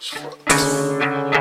was fucked.